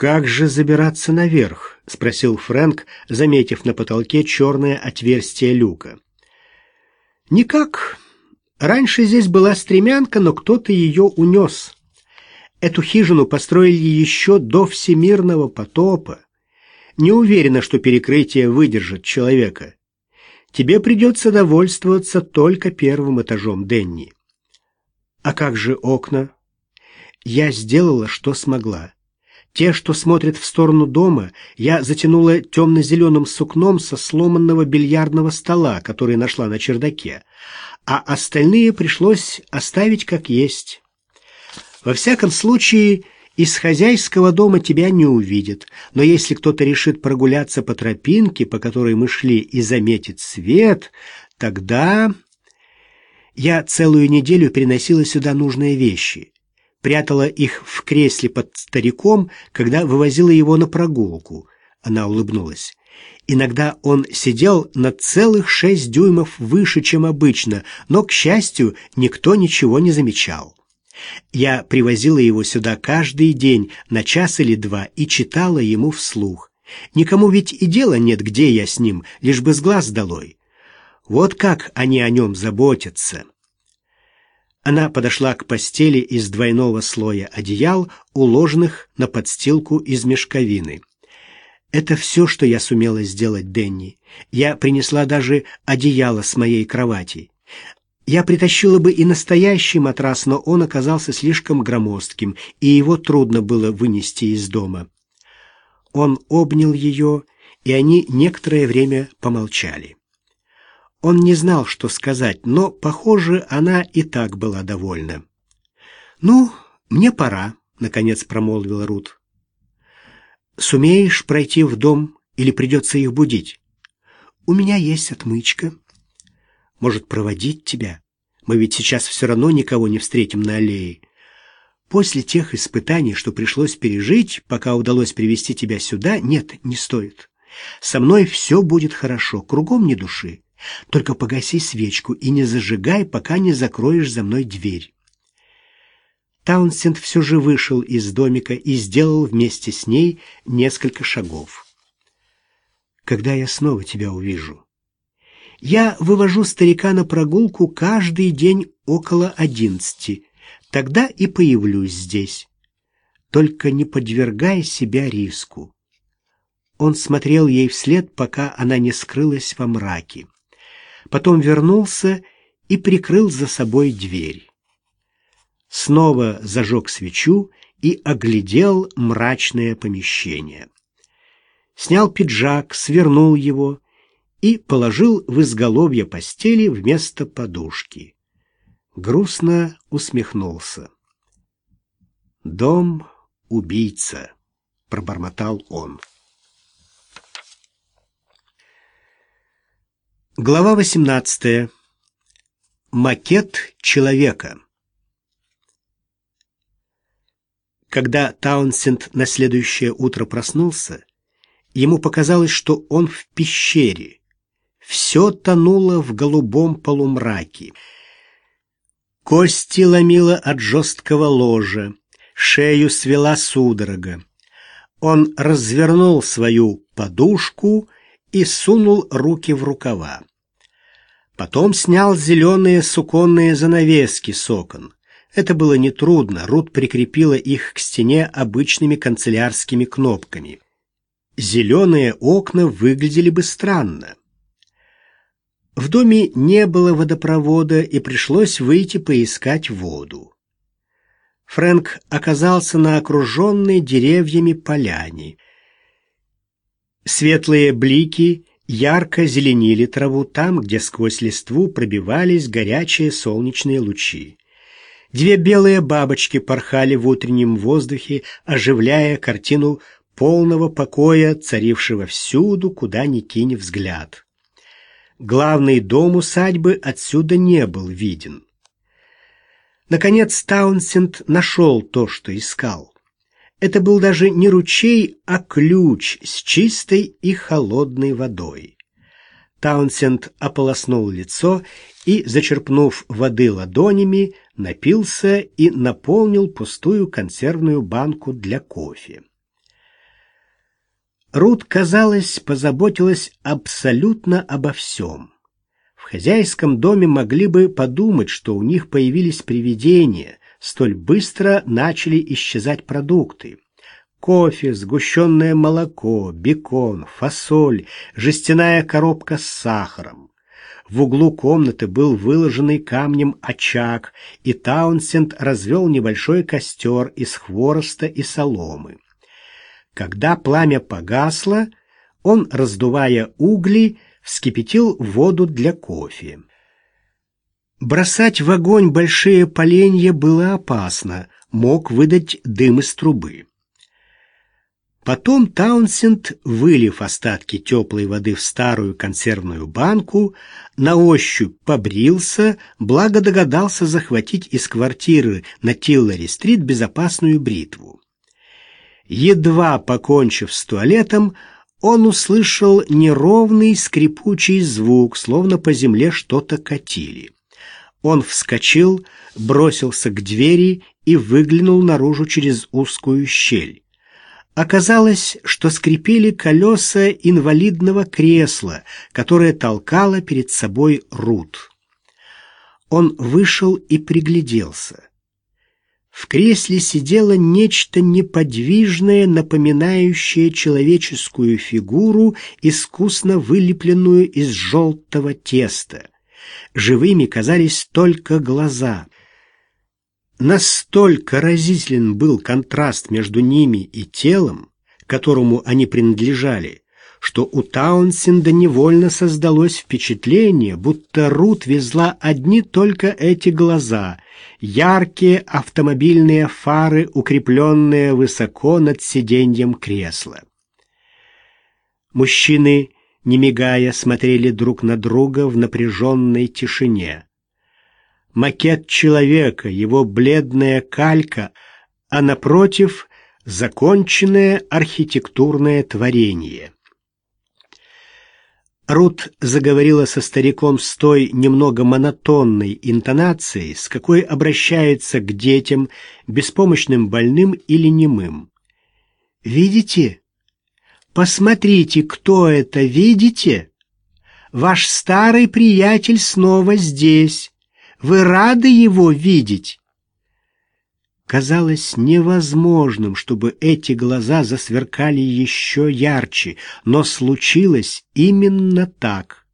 «Как же забираться наверх?» — спросил Фрэнк, заметив на потолке черное отверстие люка. «Никак. Раньше здесь была стремянка, но кто-то ее унес. Эту хижину построили еще до всемирного потопа. Не уверена, что перекрытие выдержит человека. Тебе придется довольствоваться только первым этажом, Денни. А как же окна? Я сделала, что смогла. Те, что смотрят в сторону дома, я затянула темно-зеленым сукном со сломанного бильярдного стола, который нашла на чердаке, а остальные пришлось оставить как есть. Во всяком случае, из хозяйского дома тебя не увидят, но если кто-то решит прогуляться по тропинке, по которой мы шли, и заметит свет, тогда... Я целую неделю приносила сюда нужные вещи. Прятала их в кресле под стариком, когда вывозила его на прогулку. Она улыбнулась. Иногда он сидел на целых шесть дюймов выше, чем обычно, но, к счастью, никто ничего не замечал. Я привозила его сюда каждый день на час или два и читала ему вслух. Никому ведь и дела нет, где я с ним, лишь бы с глаз долой. Вот как они о нем заботятся. Она подошла к постели из двойного слоя одеял, уложенных на подстилку из мешковины. Это все, что я сумела сделать, Денни. Я принесла даже одеяло с моей кровати. Я притащила бы и настоящий матрас, но он оказался слишком громоздким, и его трудно было вынести из дома. Он обнял ее, и они некоторое время помолчали. Он не знал, что сказать, но, похоже, она и так была довольна. «Ну, мне пора», — наконец промолвила Рут. «Сумеешь пройти в дом или придется их будить?» «У меня есть отмычка». Может, проводить тебя? Мы ведь сейчас все равно никого не встретим на аллее. После тех испытаний, что пришлось пережить, пока удалось привести тебя сюда, нет, не стоит. Со мной все будет хорошо, кругом ни души. Только погаси свечку и не зажигай, пока не закроешь за мной дверь. Таунсенд все же вышел из домика и сделал вместе с ней несколько шагов. «Когда я снова тебя увижу?» Я вывожу старика на прогулку каждый день около одиннадцати. Тогда и появлюсь здесь. Только не подвергай себя риску. Он смотрел ей вслед, пока она не скрылась во мраке. Потом вернулся и прикрыл за собой дверь. Снова зажег свечу и оглядел мрачное помещение. Снял пиджак, свернул его и положил в изголовье постели вместо подушки. Грустно усмехнулся. «Дом убийца», — пробормотал он. Глава 18. Макет человека. Когда Таунсенд на следующее утро проснулся, ему показалось, что он в пещере — все тонуло в голубом полумраке. Кости ломило от жесткого ложа, шею свела судорога. Он развернул свою подушку и сунул руки в рукава. Потом снял зеленые суконные занавески с окон. Это было нетрудно, Рут прикрепила их к стене обычными канцелярскими кнопками. Зеленые окна выглядели бы странно. В доме не было водопровода, и пришлось выйти поискать воду. Фрэнк оказался на окруженной деревьями поляне. Светлые блики ярко зеленили траву там, где сквозь листву пробивались горячие солнечные лучи. Две белые бабочки порхали в утреннем воздухе, оживляя картину полного покоя, царившего всюду, куда ни кинь взгляд. Главный дом усадьбы отсюда не был виден. Наконец Таунсенд нашел то, что искал. Это был даже не ручей, а ключ с чистой и холодной водой. Таунсенд ополоснул лицо и, зачерпнув воды ладонями, напился и наполнил пустую консервную банку для кофе. Рут, казалось, позаботилась абсолютно обо всем. В хозяйском доме могли бы подумать, что у них появились привидения, столь быстро начали исчезать продукты. Кофе, сгущенное молоко, бекон, фасоль, жестяная коробка с сахаром. В углу комнаты был выложенный камнем очаг, и Таунсенд развел небольшой костер из хвороста и соломы. Когда пламя погасло, он, раздувая угли, вскипятил воду для кофе. Бросать в огонь большие поленья было опасно, мог выдать дым из трубы. Потом Таунсенд, вылив остатки теплой воды в старую консервную банку, на ощупь побрился, благо догадался захватить из квартиры на Тиллари-стрит безопасную бритву. Едва покончив с туалетом, он услышал неровный скрипучий звук, словно по земле что-то катили. Он вскочил, бросился к двери и выглянул наружу через узкую щель. Оказалось, что скрипели колеса инвалидного кресла, которое толкало перед собой Рут. Он вышел и пригляделся. В кресле сидело нечто неподвижное, напоминающее человеческую фигуру, искусно вылепленную из желтого теста. Живыми казались только глаза — Настолько разителен был контраст между ними и телом, которому они принадлежали, что у Таунсенда невольно создалось впечатление, будто Рут везла одни только эти глаза, яркие автомобильные фары, укрепленные высоко над сиденьем кресла. Мужчины, не мигая, смотрели друг на друга в напряженной тишине макет человека, его бледная калька, а напротив — законченное архитектурное творение. Рут заговорила со стариком с той немного монотонной интонацией, с какой обращается к детям, беспомощным больным или немым. «Видите? Посмотрите, кто это, видите? Ваш старый приятель снова здесь. Вы рады его видеть?» Казалось невозможным, чтобы эти глаза засверкали еще ярче, но случилось именно так.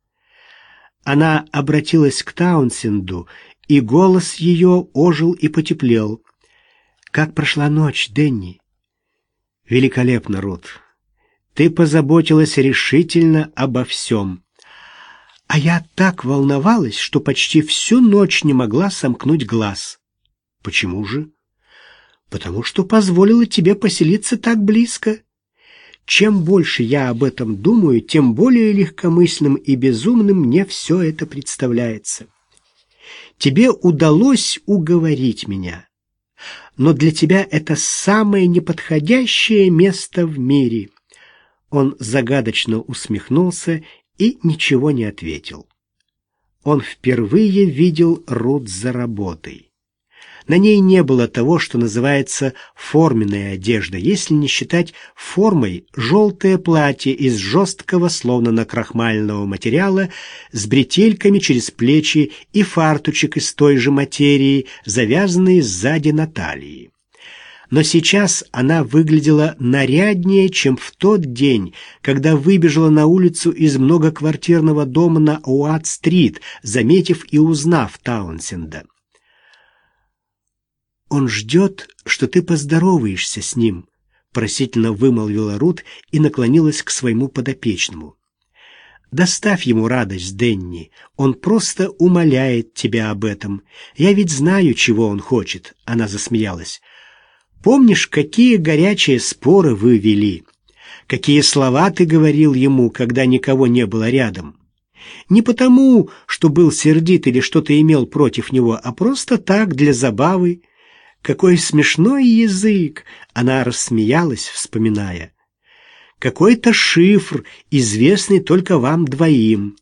Она обратилась к Таунсенду, и голос ее ожил и потеплел. «Как прошла ночь, Денни?» «Великолепно, Рут. Ты позаботилась решительно обо всем. А я так волновалась, что почти всю ночь не могла сомкнуть глаз. Почему же? Потому что позволила тебе поселиться так близко. Чем больше я об этом думаю, тем более легкомысленным и безумным мне все это представляется. Тебе удалось уговорить меня, но для тебя это самое неподходящее место в мире. Он загадочно усмехнулся и ничего не ответил. Он впервые видел Рут за работой. На ней не было того, что называется форменная одежда, если не считать формой желтое платье из жесткого, словно накрахмального материала, с бретельками через плечи и фартучек из той же материи, завязанный сзади на талии но сейчас она выглядела наряднее, чем в тот день, когда выбежала на улицу из многоквартирного дома на Уат-стрит, заметив и узнав Таунсенда. «Он ждет, что ты поздороваешься с ним», — просительно вымолвила Рут и наклонилась к своему подопечному. «Доставь ему радость, Денни. Он просто умоляет тебя об этом. Я ведь знаю, чего он хочет», — она засмеялась. Помнишь, какие горячие споры вы вели? Какие слова ты говорил ему, когда никого не было рядом? Не потому, что был сердит или что-то имел против него, а просто так, для забавы. Какой смешной язык! Она рассмеялась, вспоминая. Какой-то шифр, известный только вам двоим.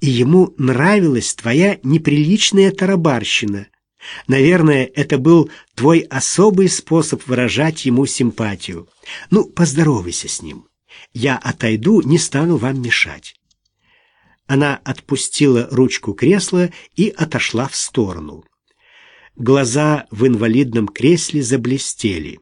И ему нравилась твоя неприличная тарабарщина. Наверное, это был твой особый способ выражать ему симпатию. Ну, поздоровайся с ним. Я отойду, не стану вам мешать. Она отпустила ручку кресла и отошла в сторону. Глаза в инвалидном кресле заблестели.